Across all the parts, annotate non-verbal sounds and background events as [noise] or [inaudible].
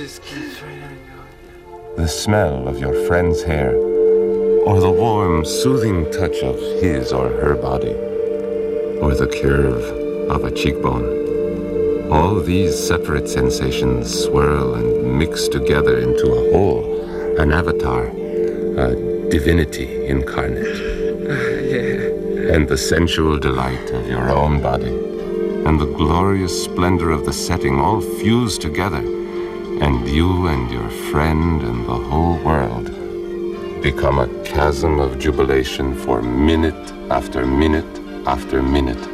just keeps right on going. The smell of your friend's hair, or the warm, soothing touch of his or her body, or the curve of a cheekbone. All these separate sensations swirl and mix together into a whole, an avatar, a divinity incarnate. [laughs] And the sensual delight of your own body, and the glorious splendor of the setting all fuse together, and you and your friend and the whole world become a chasm of jubilation for minute after minute after minute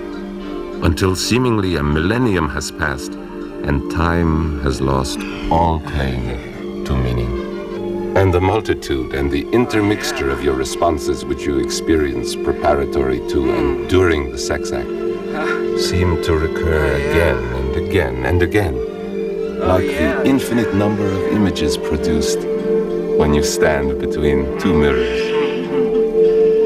until seemingly a millennium has passed and time has lost all claim to meaning. And the multitude and the intermixture of your responses which you experience preparatory to and during the sex act seem to recur again and again and again, like the infinite number of images produced when you stand between two mirrors.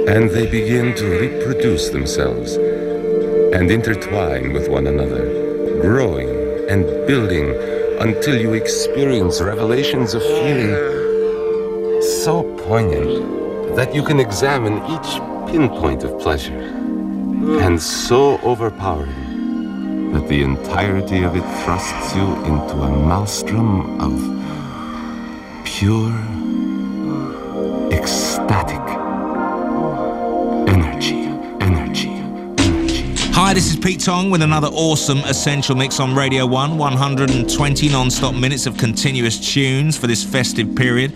And they begin to reproduce themselves and intertwine with one another, growing and building until you experience revelations of feeling so poignant that you can examine each pinpoint of pleasure, and so overpowering the entirety of it thrusts you into a maelstrom of pure, ecstatic energy, energy. Hi, this is Pete Tong with another awesome Essential Mix on Radio 1. 120 non stop minutes of continuous tunes for this festive period.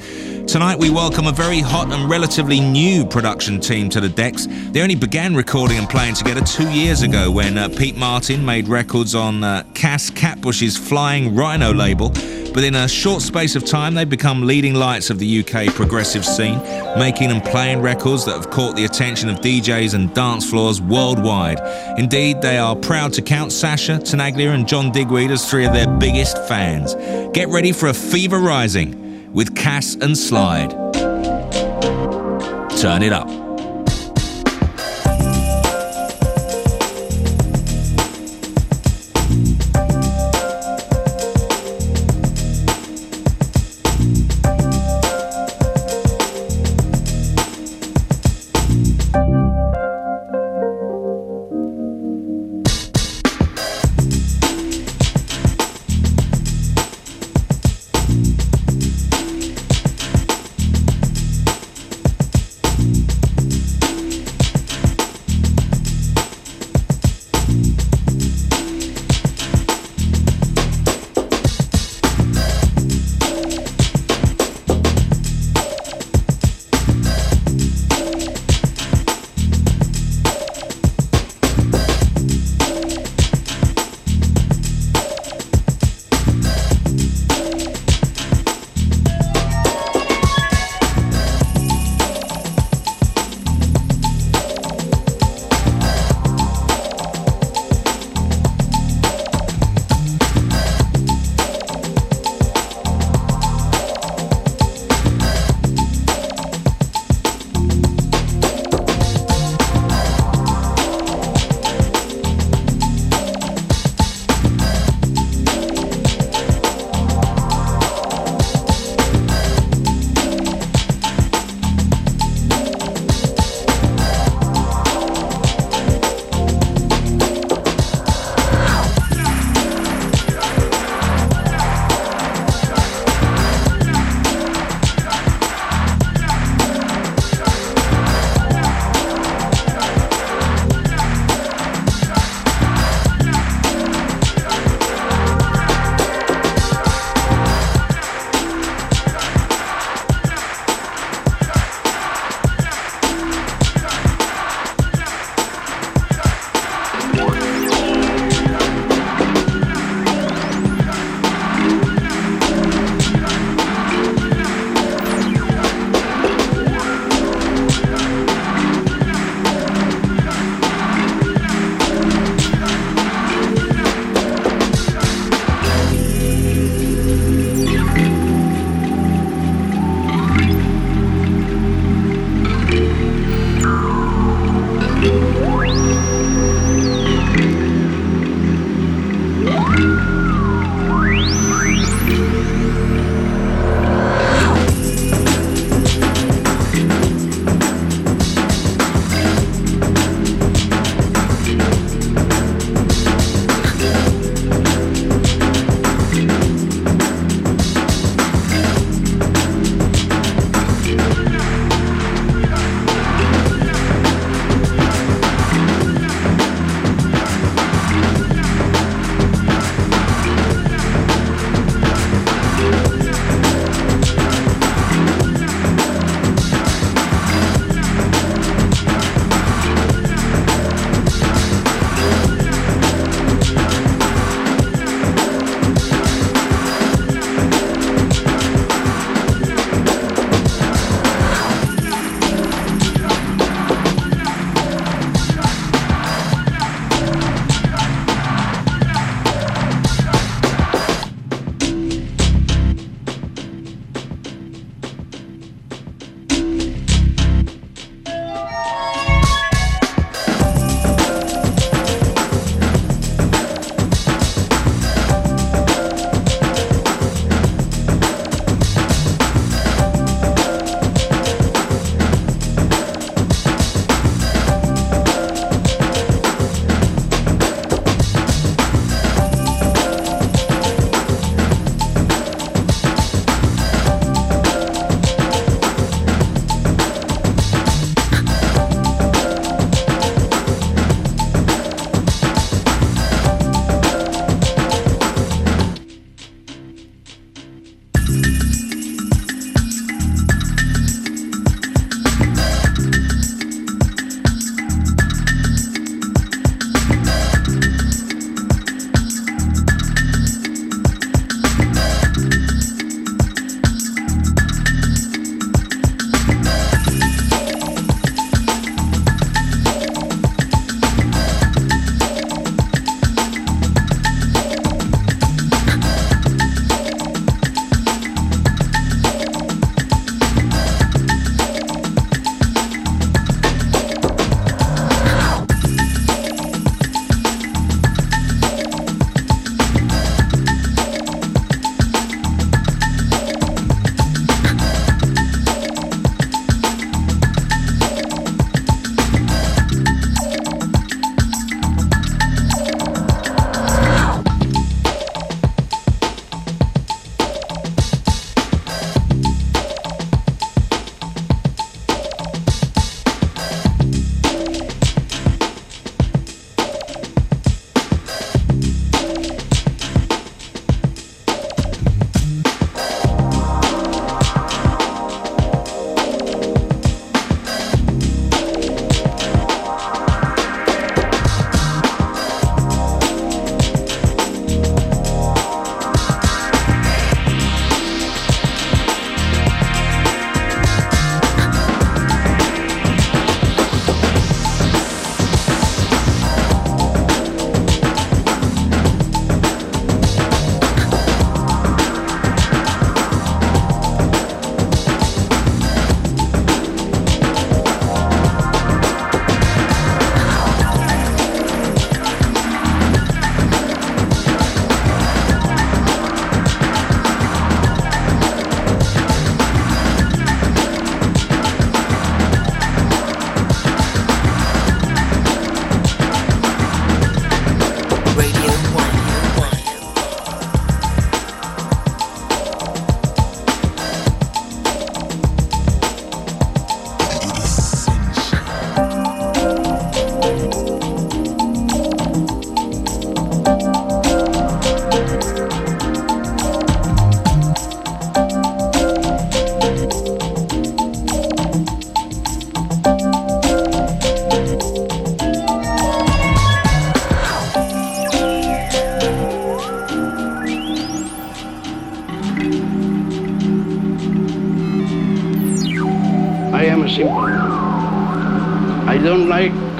Tonight, we welcome a very hot and relatively new production team to the decks. They only began recording and playing together two years ago when uh, Pete Martin made records on uh, Cass Catbush's Flying Rhino label. But in a short space of time, they've become leading lights of the UK progressive scene, making and playing records that have caught the attention of DJs and dance floors worldwide. Indeed, they are proud to count Sasha, Tenaglia, and John Digweed as three of their biggest fans. Get ready for a fever rising with Cass and Slide. Turn it up.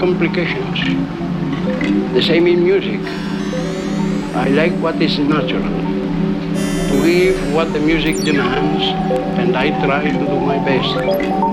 Complications. The same in music. I like what is natural. To give what the music demands, and I try to do my best.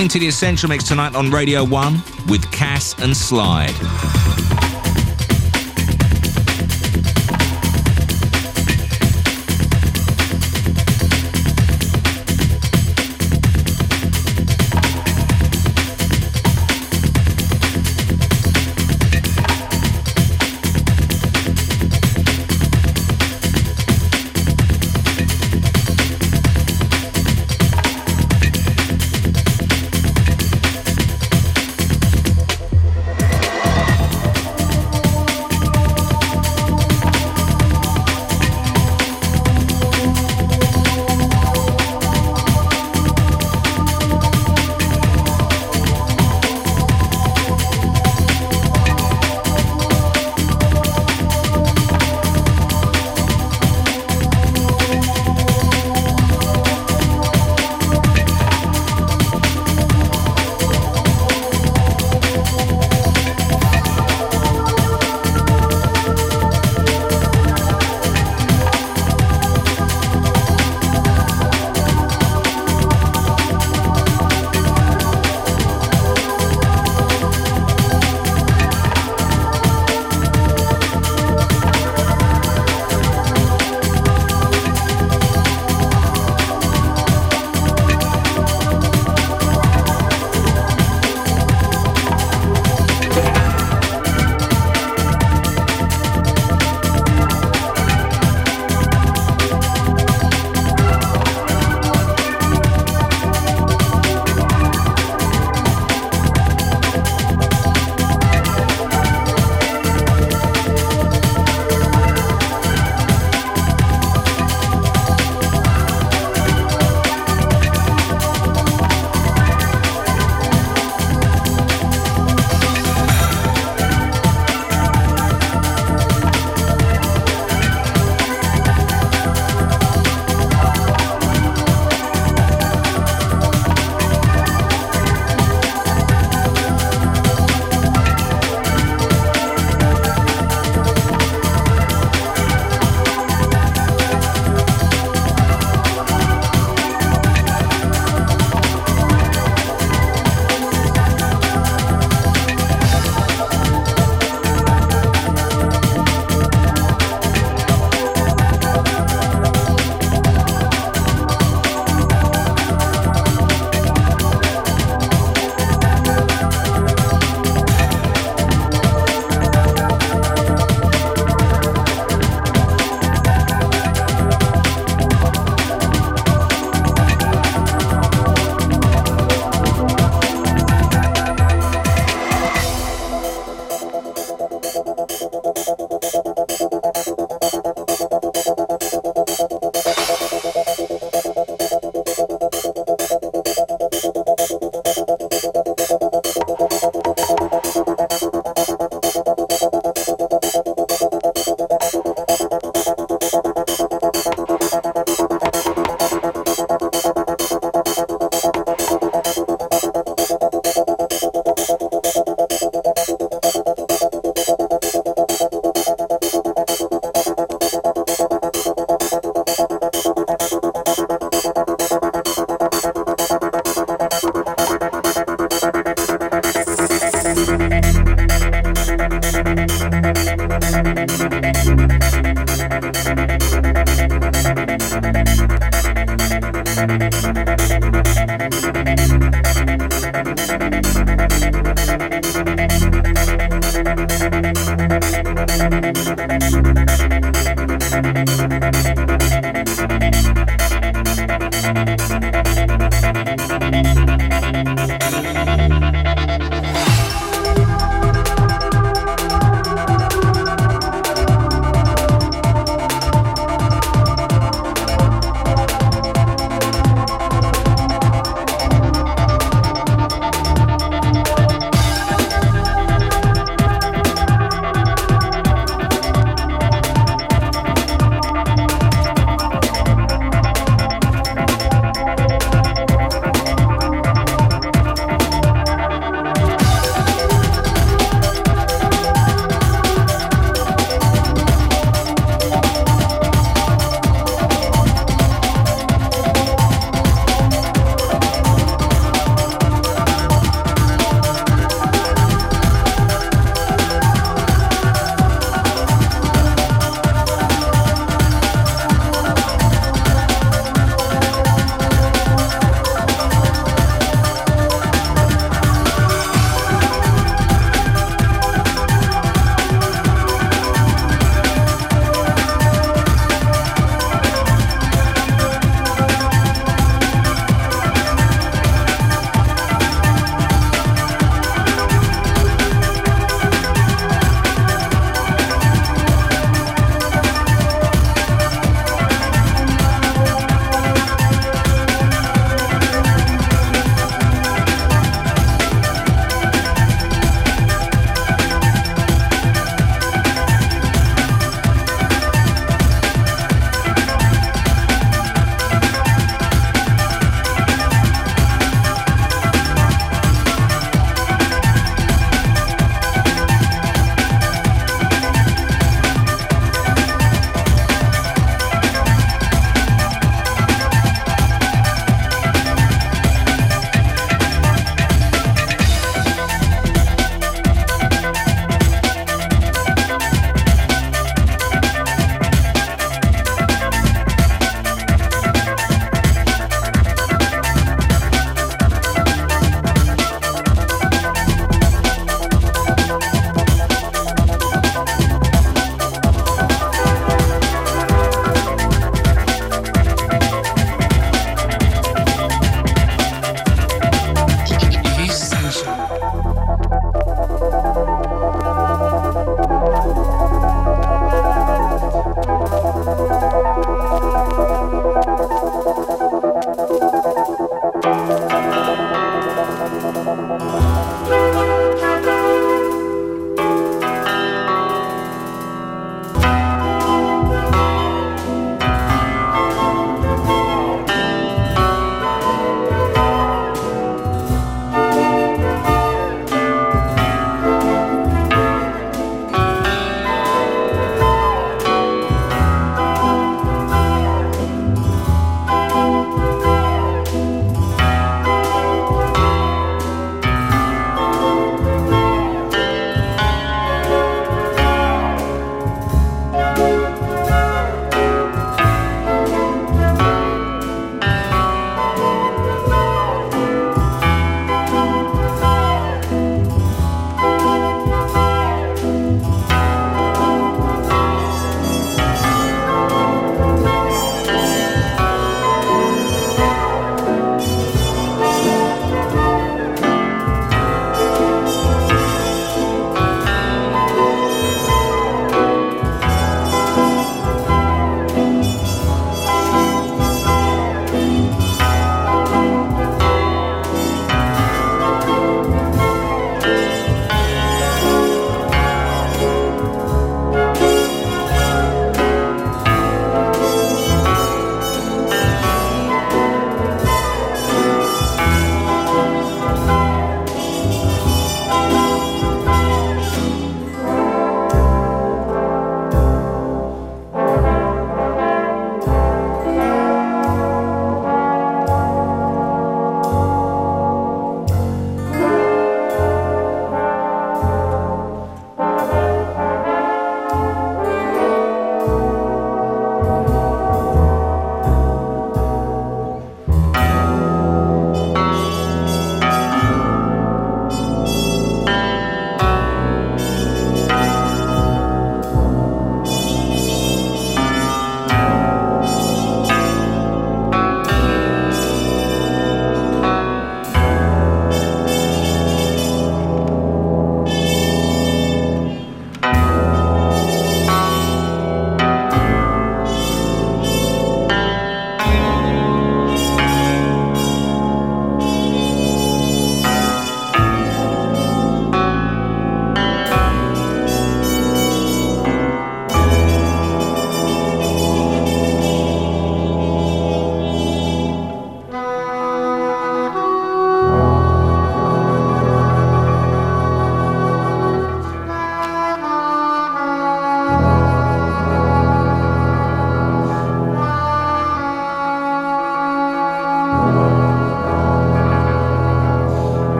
Listening to the Essential Mix tonight on Radio 1 with Cass and Slide.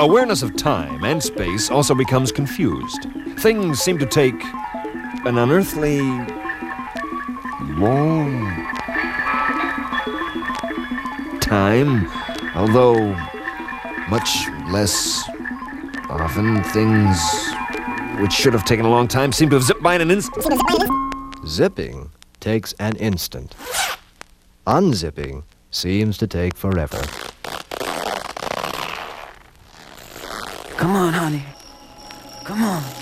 Awareness of time and space also becomes confused. Things seem to take an unearthly long time, although much less often things which should have taken a long time seem to have zipped by in an instant. Zipping takes an instant. Unzipping seems to take forever. on, honey. Come on.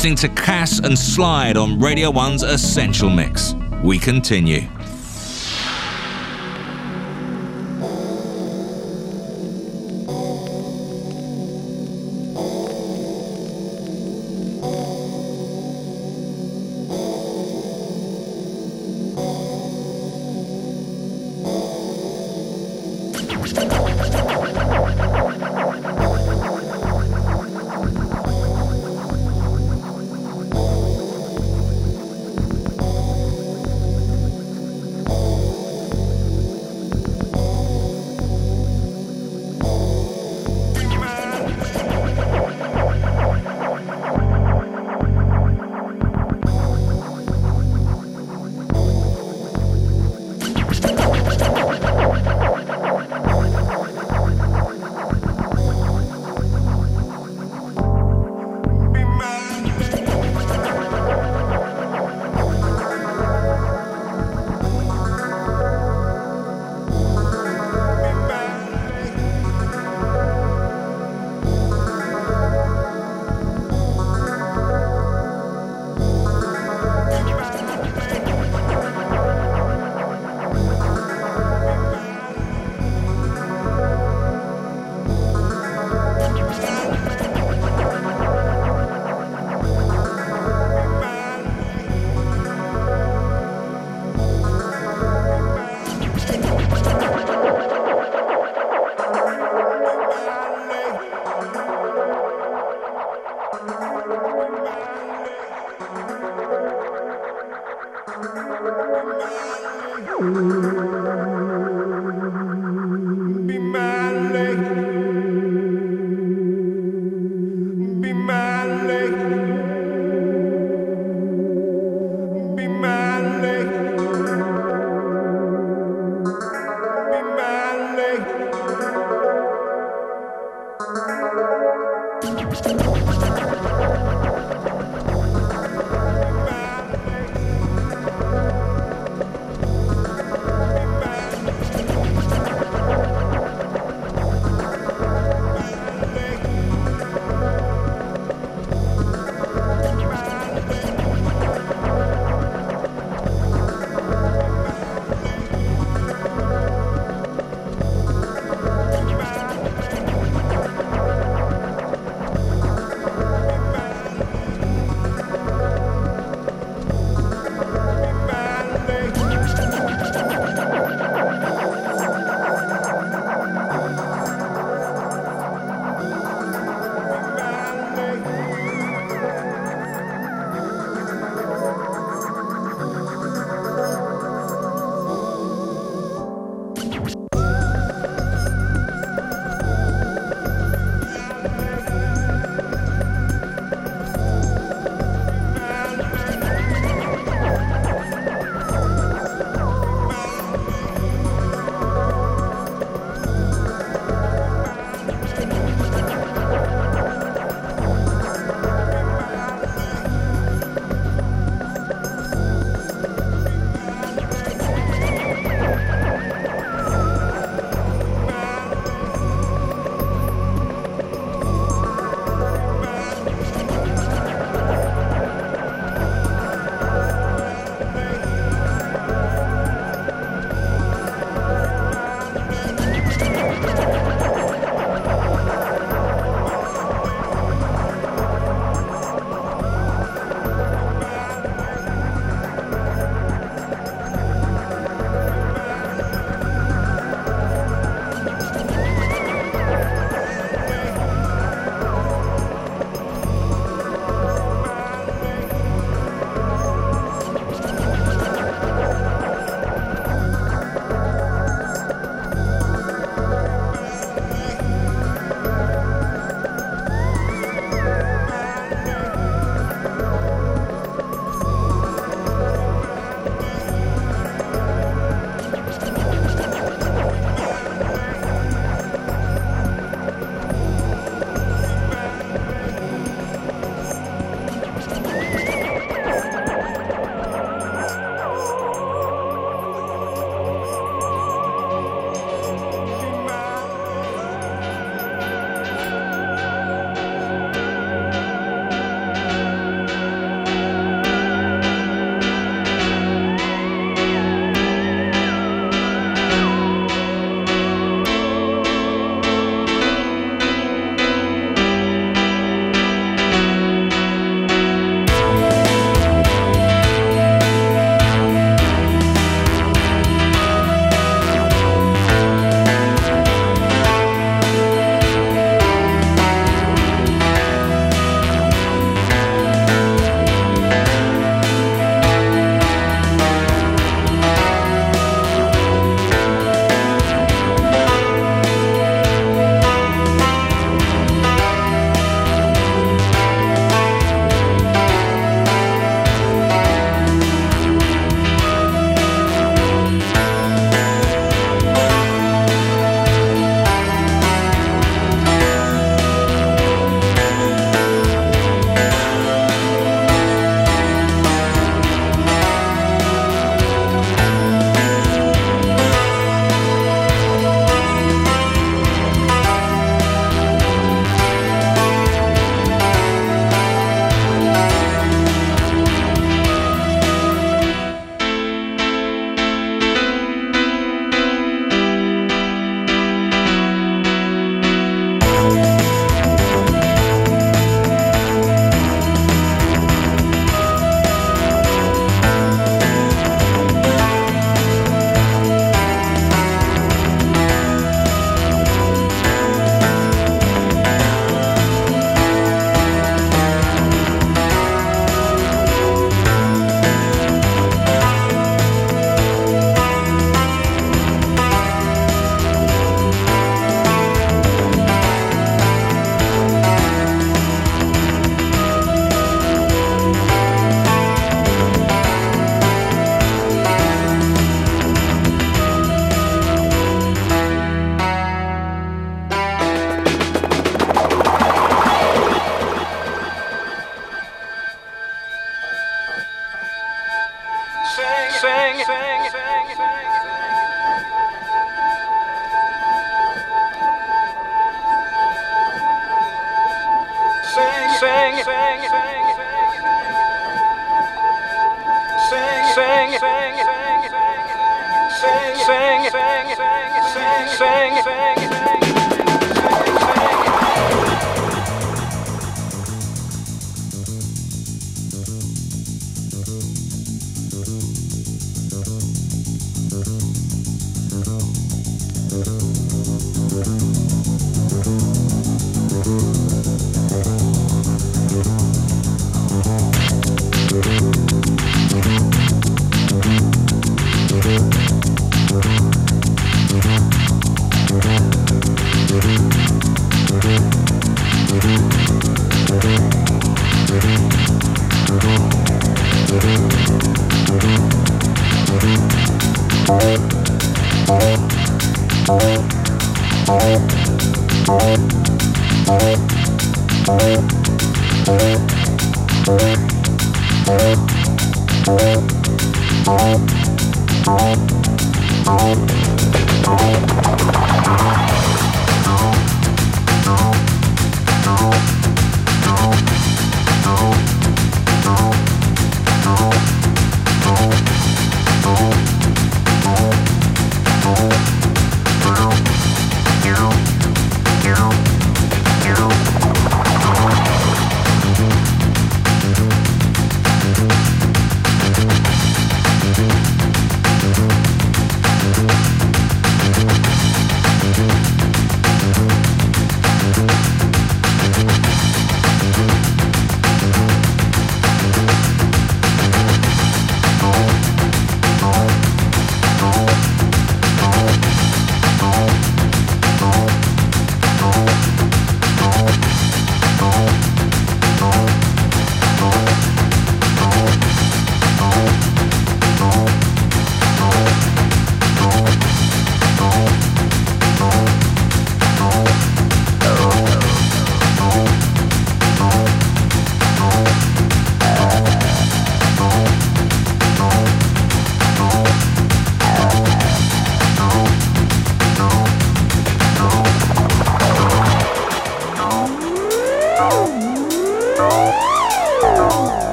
Listening to Cass and Slide on Radio 1's Essential Mix. We continue.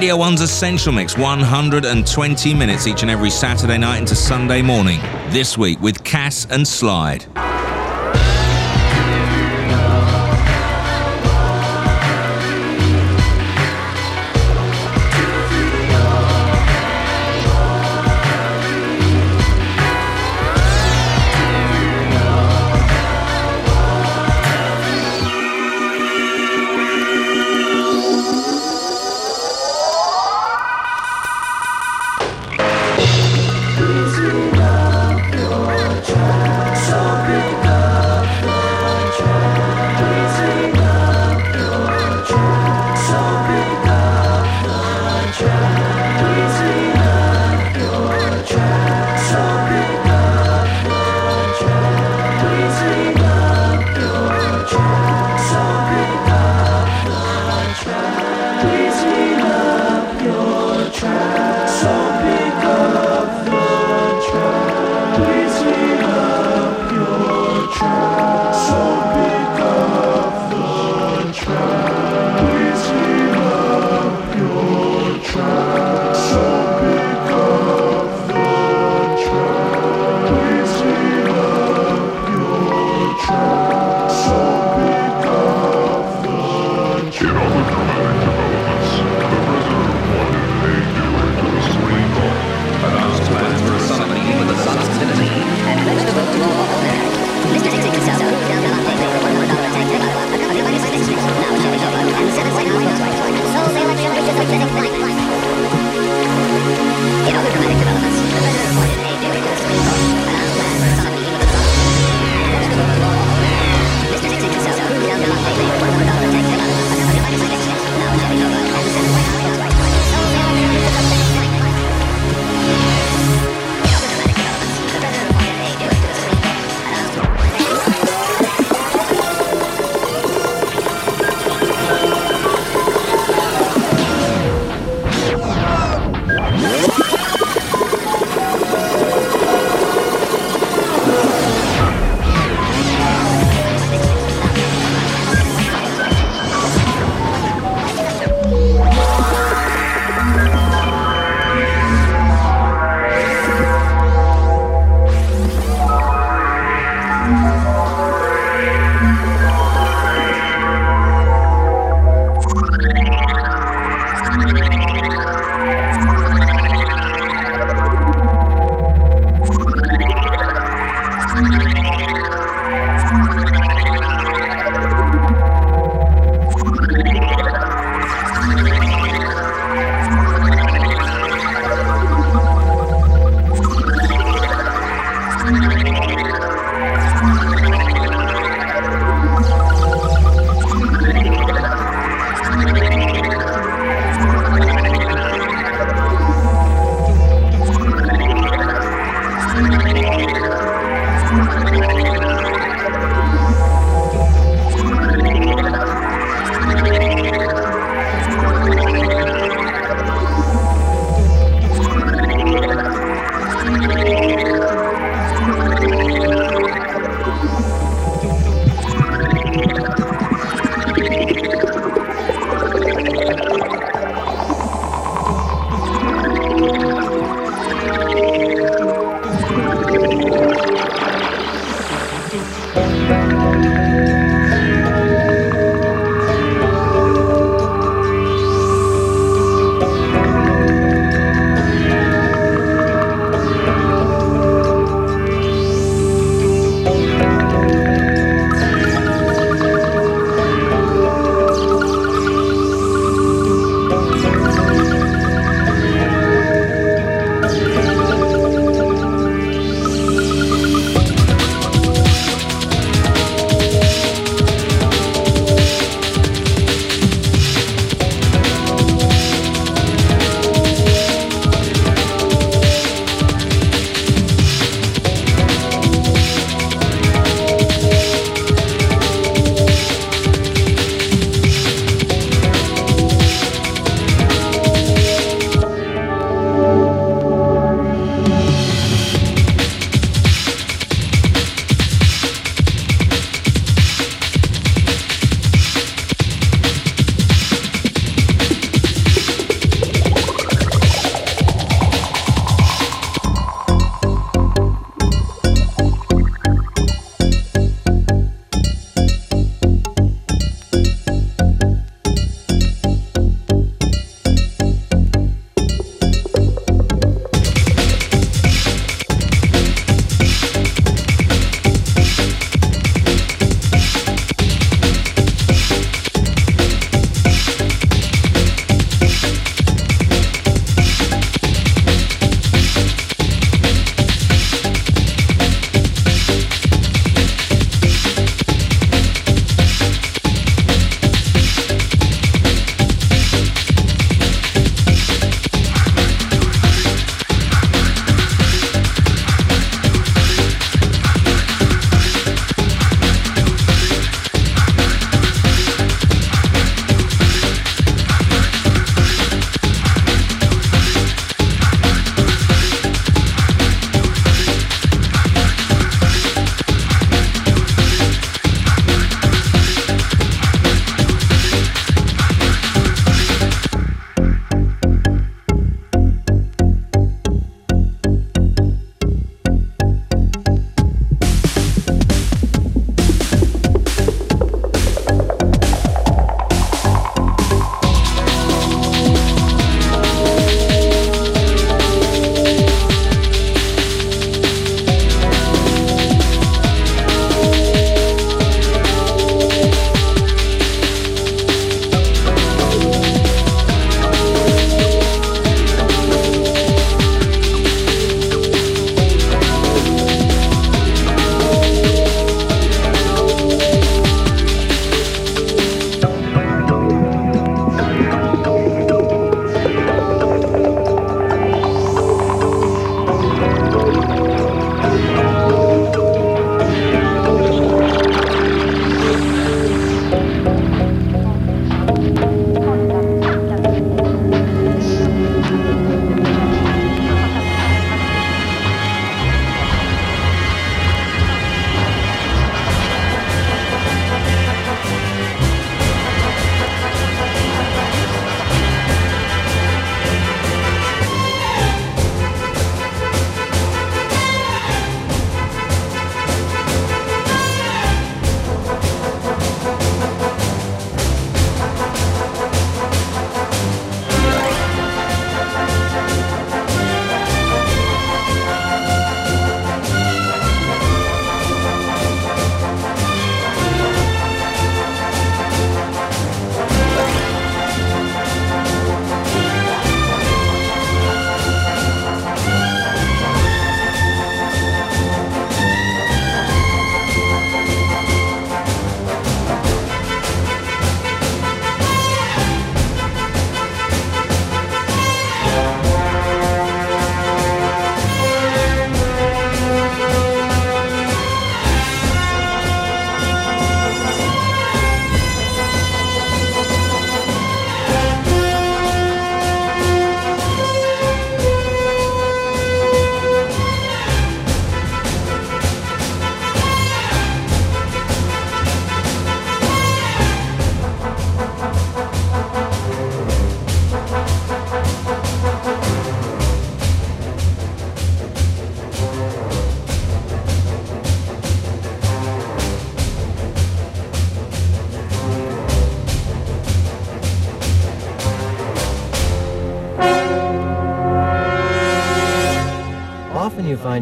Radio 1's Essential Mix, 120 minutes each and every Saturday night into Sunday morning. This week with Cass and Slide.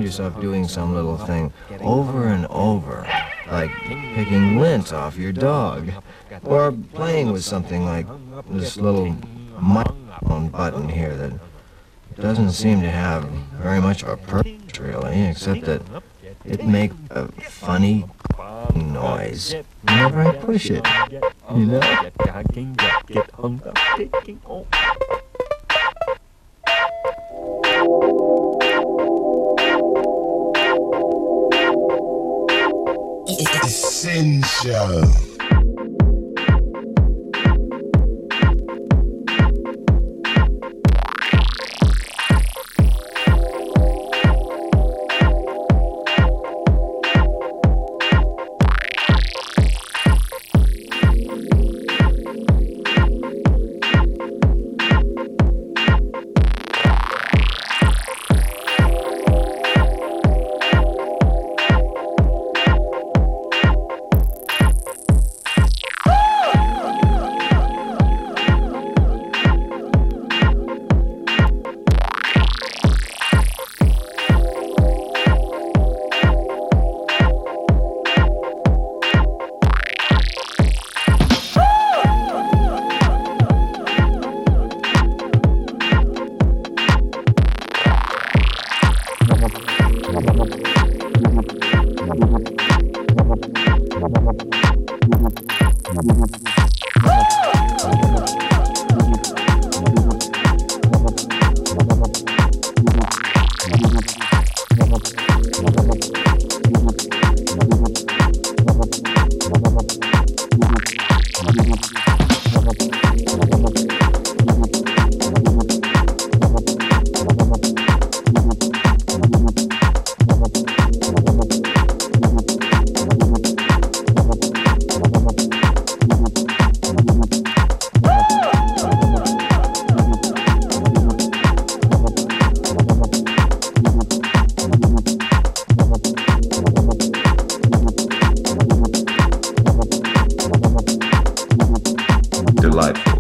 Yourself doing some little thing over and over, like picking lint off your dog, or playing with something like this little microphone button here that doesn't seem to have very much of a purpose, really, except that it makes a funny noise whenever I push it, life.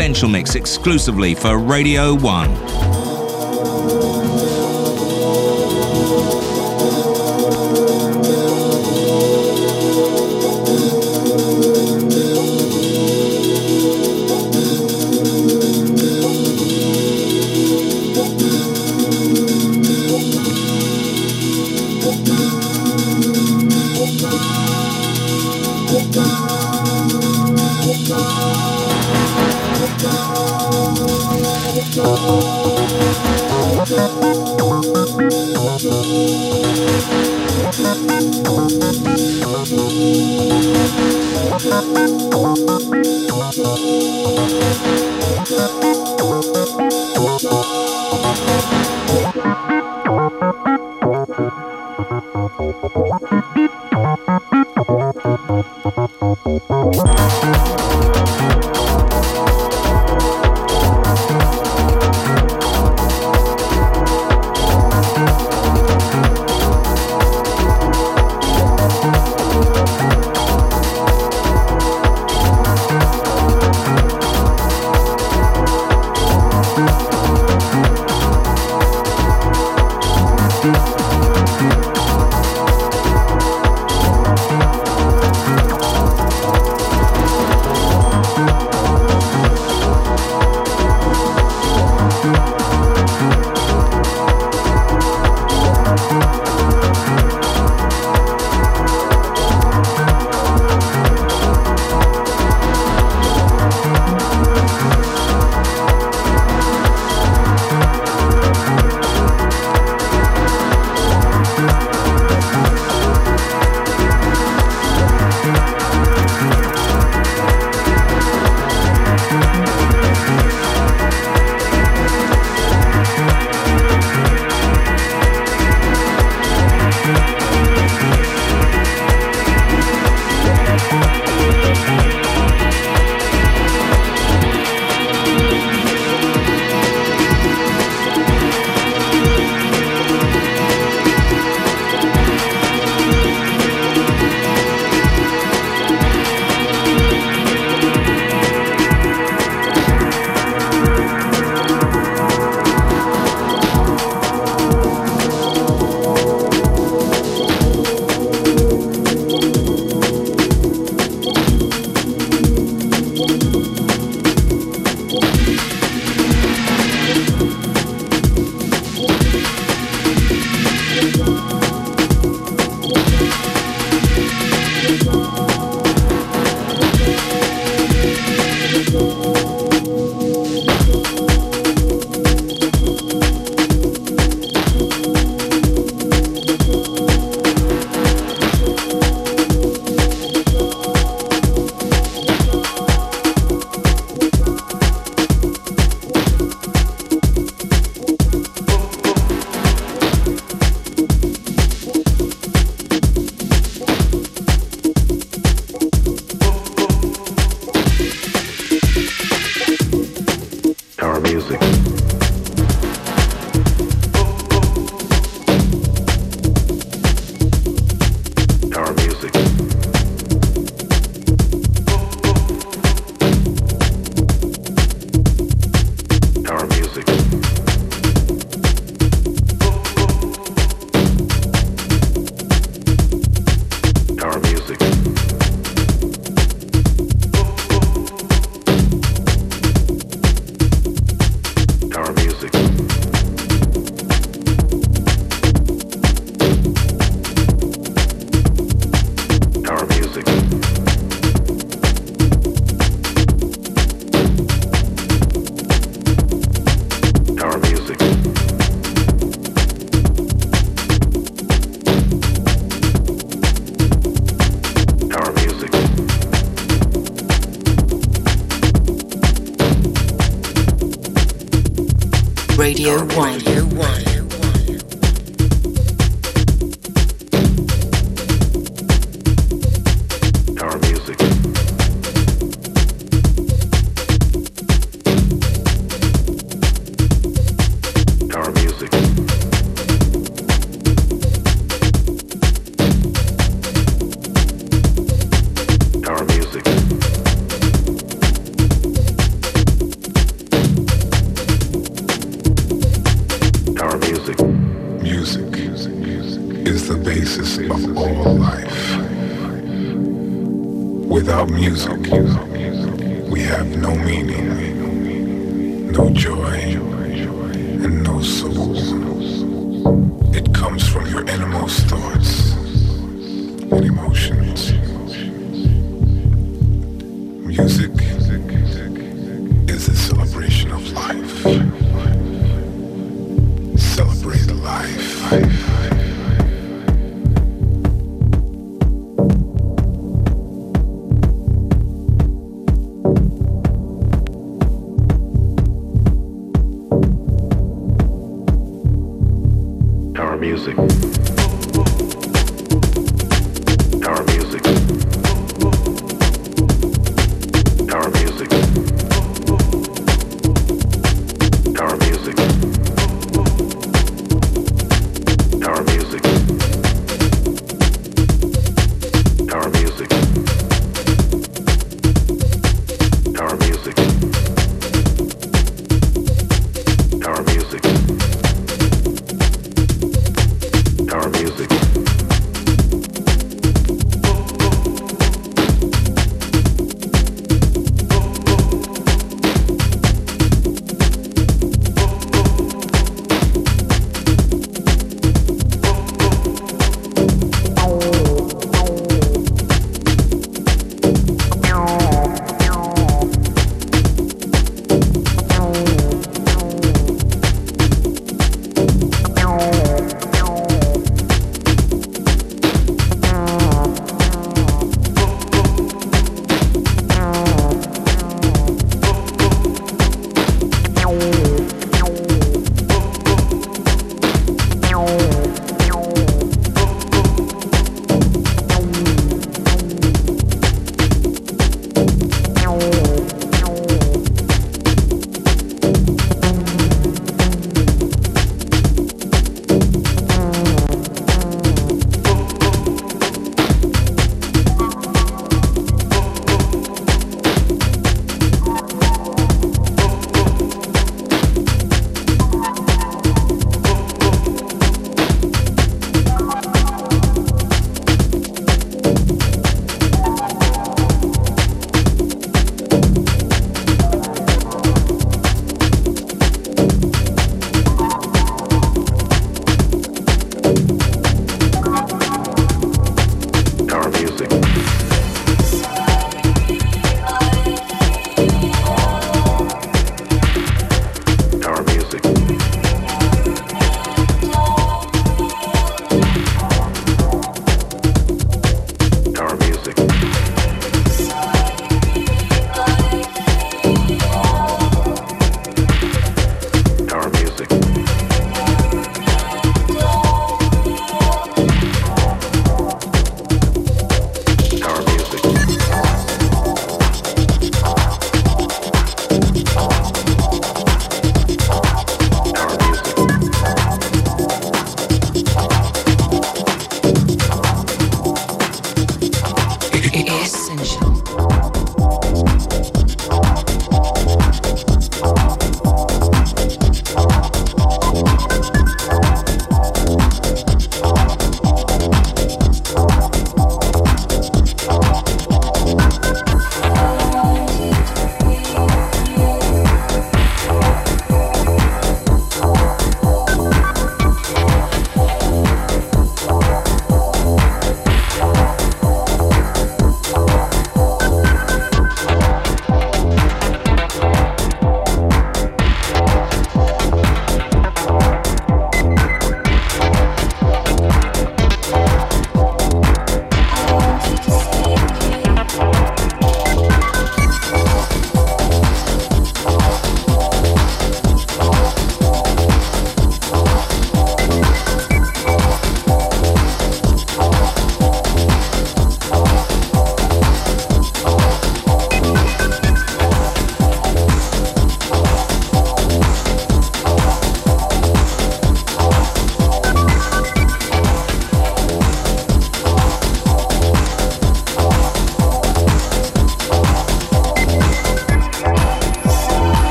Essential Mix exclusively for Radio 1. Música Radio 1. comes from your innermost thoughts and emotions. Music is a celebration of life. Celebrate life.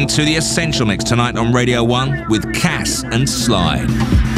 Listening to The Essential Mix tonight on Radio 1 with Cass and Slide.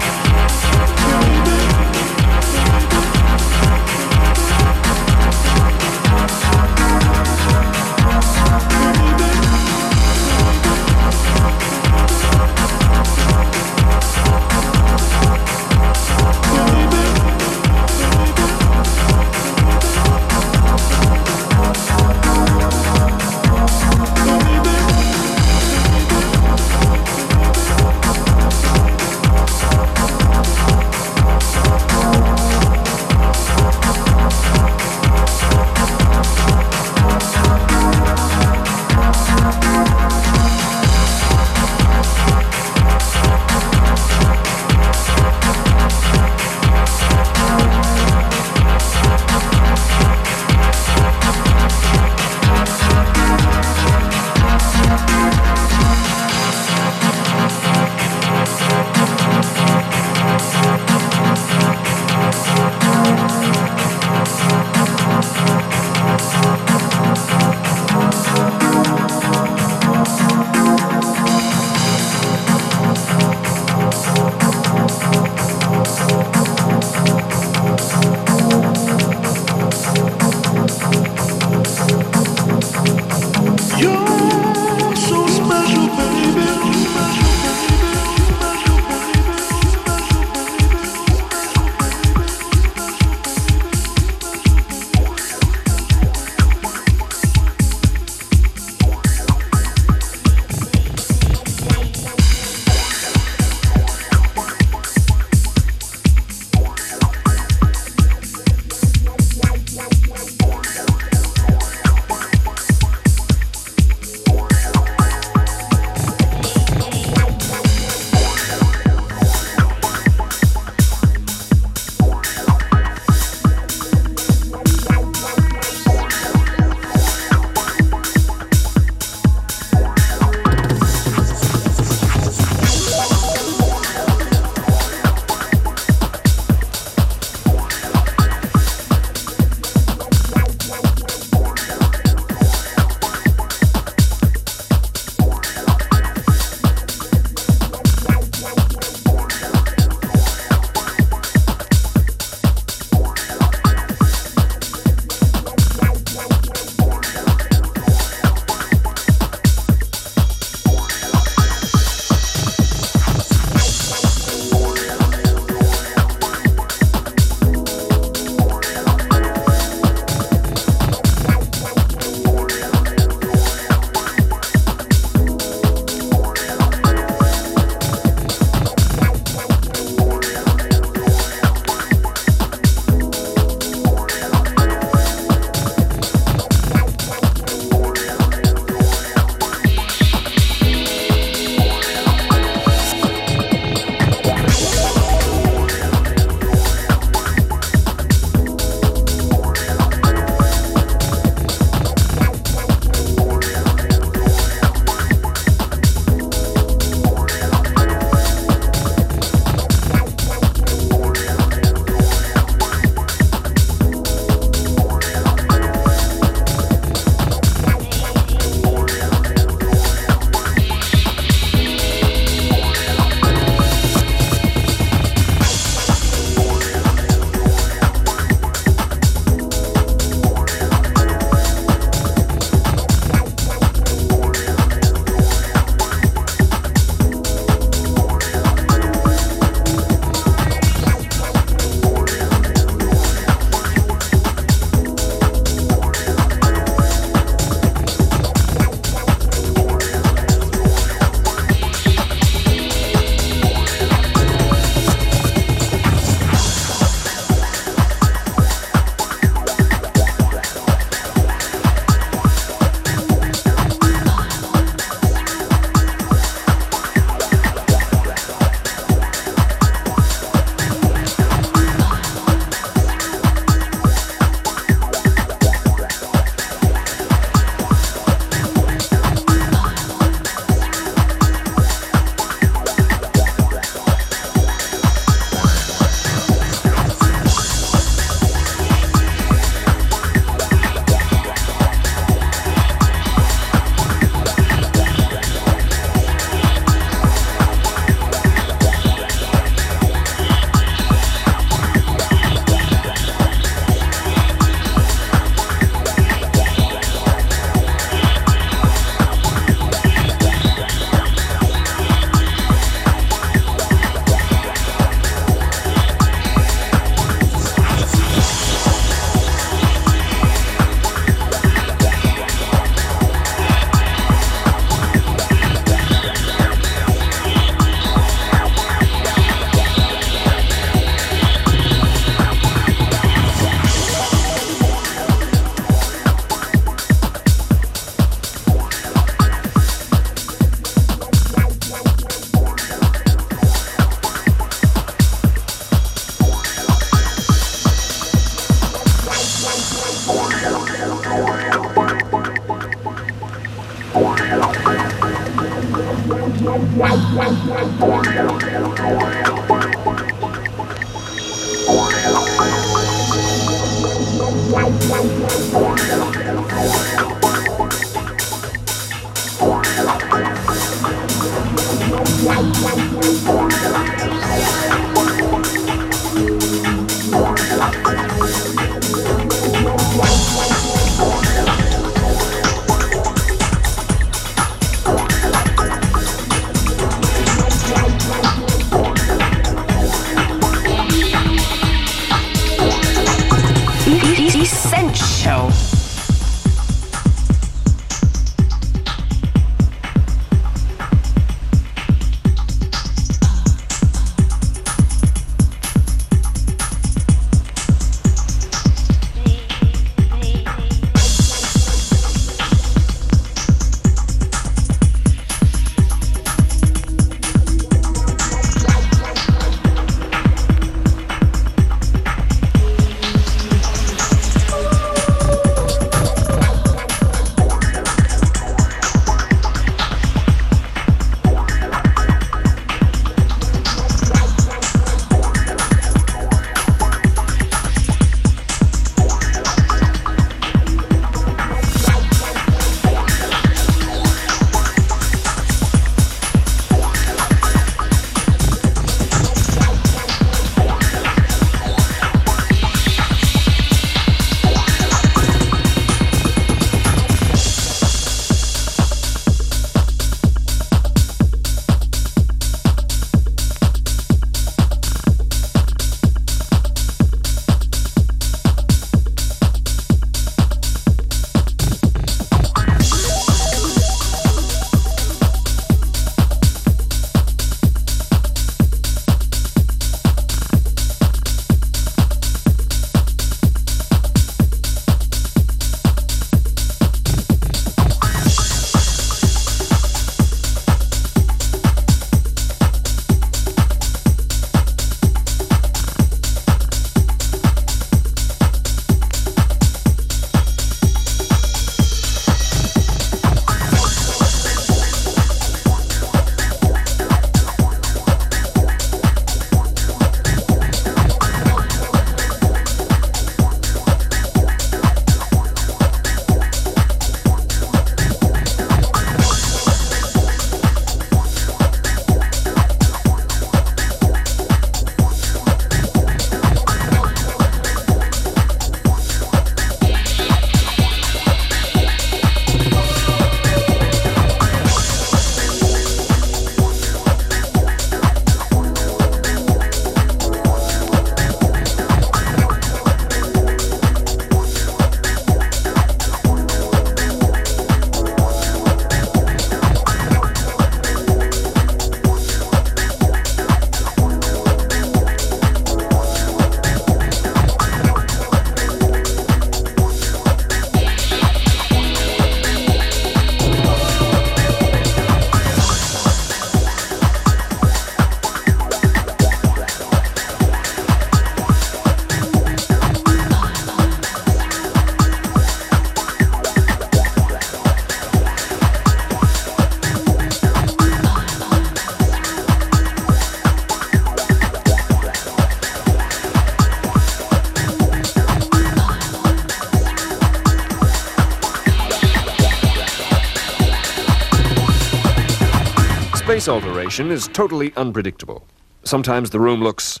Space alteration is totally unpredictable. Sometimes the room looks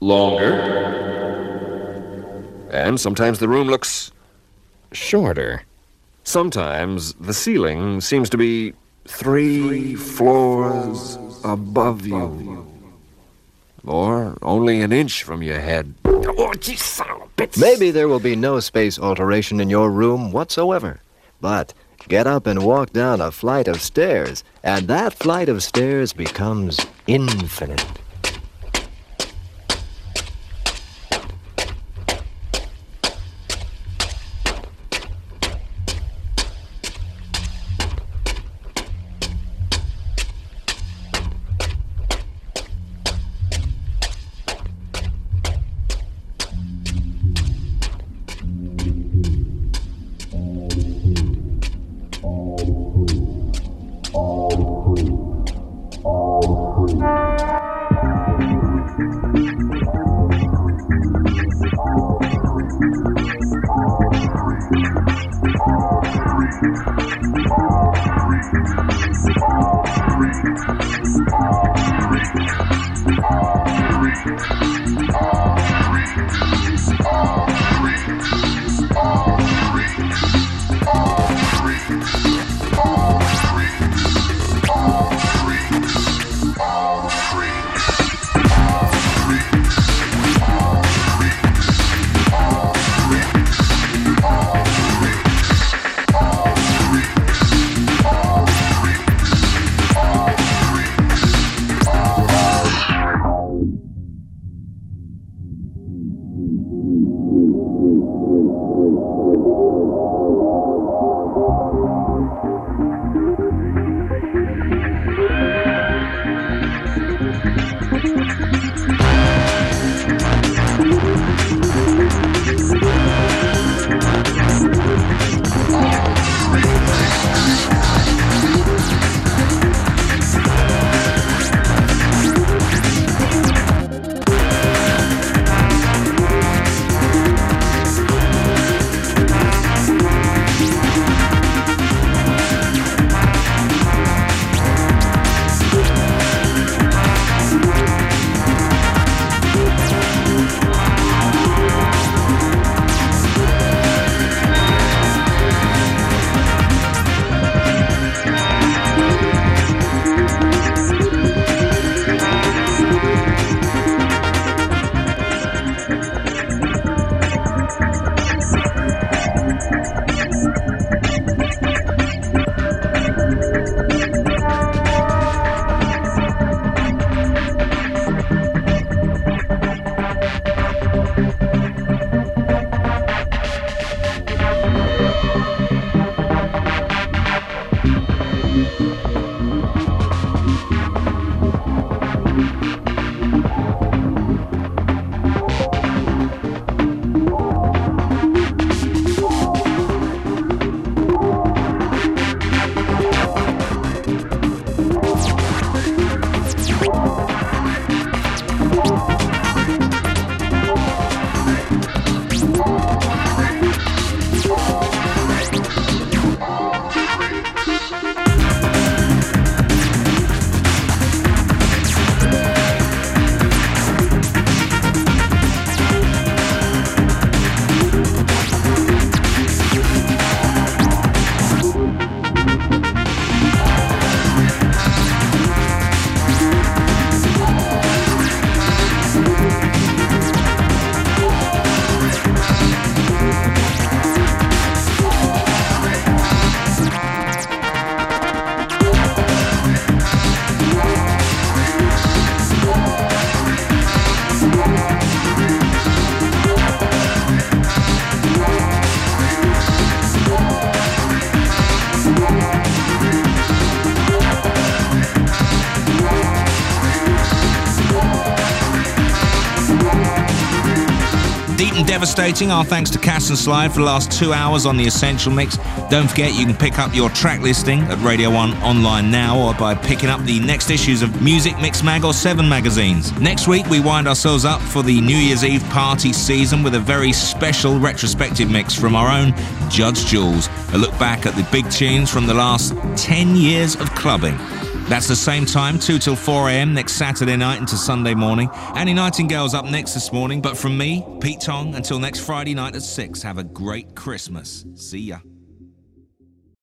longer, and sometimes the room looks shorter. Sometimes the ceiling seems to be three floors above you, or only an inch from your head. Oh, you son of a bitch! Maybe there will be no space alteration in your room whatsoever. But get up and walk down a flight of stairs, and that flight of stairs becomes infinite. Devastating. Our thanks to Cass and Slide for the last two hours on the Essential Mix. Don't forget you can pick up your track listing at Radio 1 online now or by picking up the next issues of Muzik Mix Mag or 7 magazines. Next week we wind ourselves up for the New Year's Eve party season with a very special retrospective mix from our own Judge Jules. A look back at the big tunes from the last 10 years of clubbing. That's the same time, 2 till 4 a.m. next Saturday night into Sunday morning. Annie Nightingale's up next this morning, but from me, Pete Tong, until next Friday night at 6, have a great Christmas. See ya.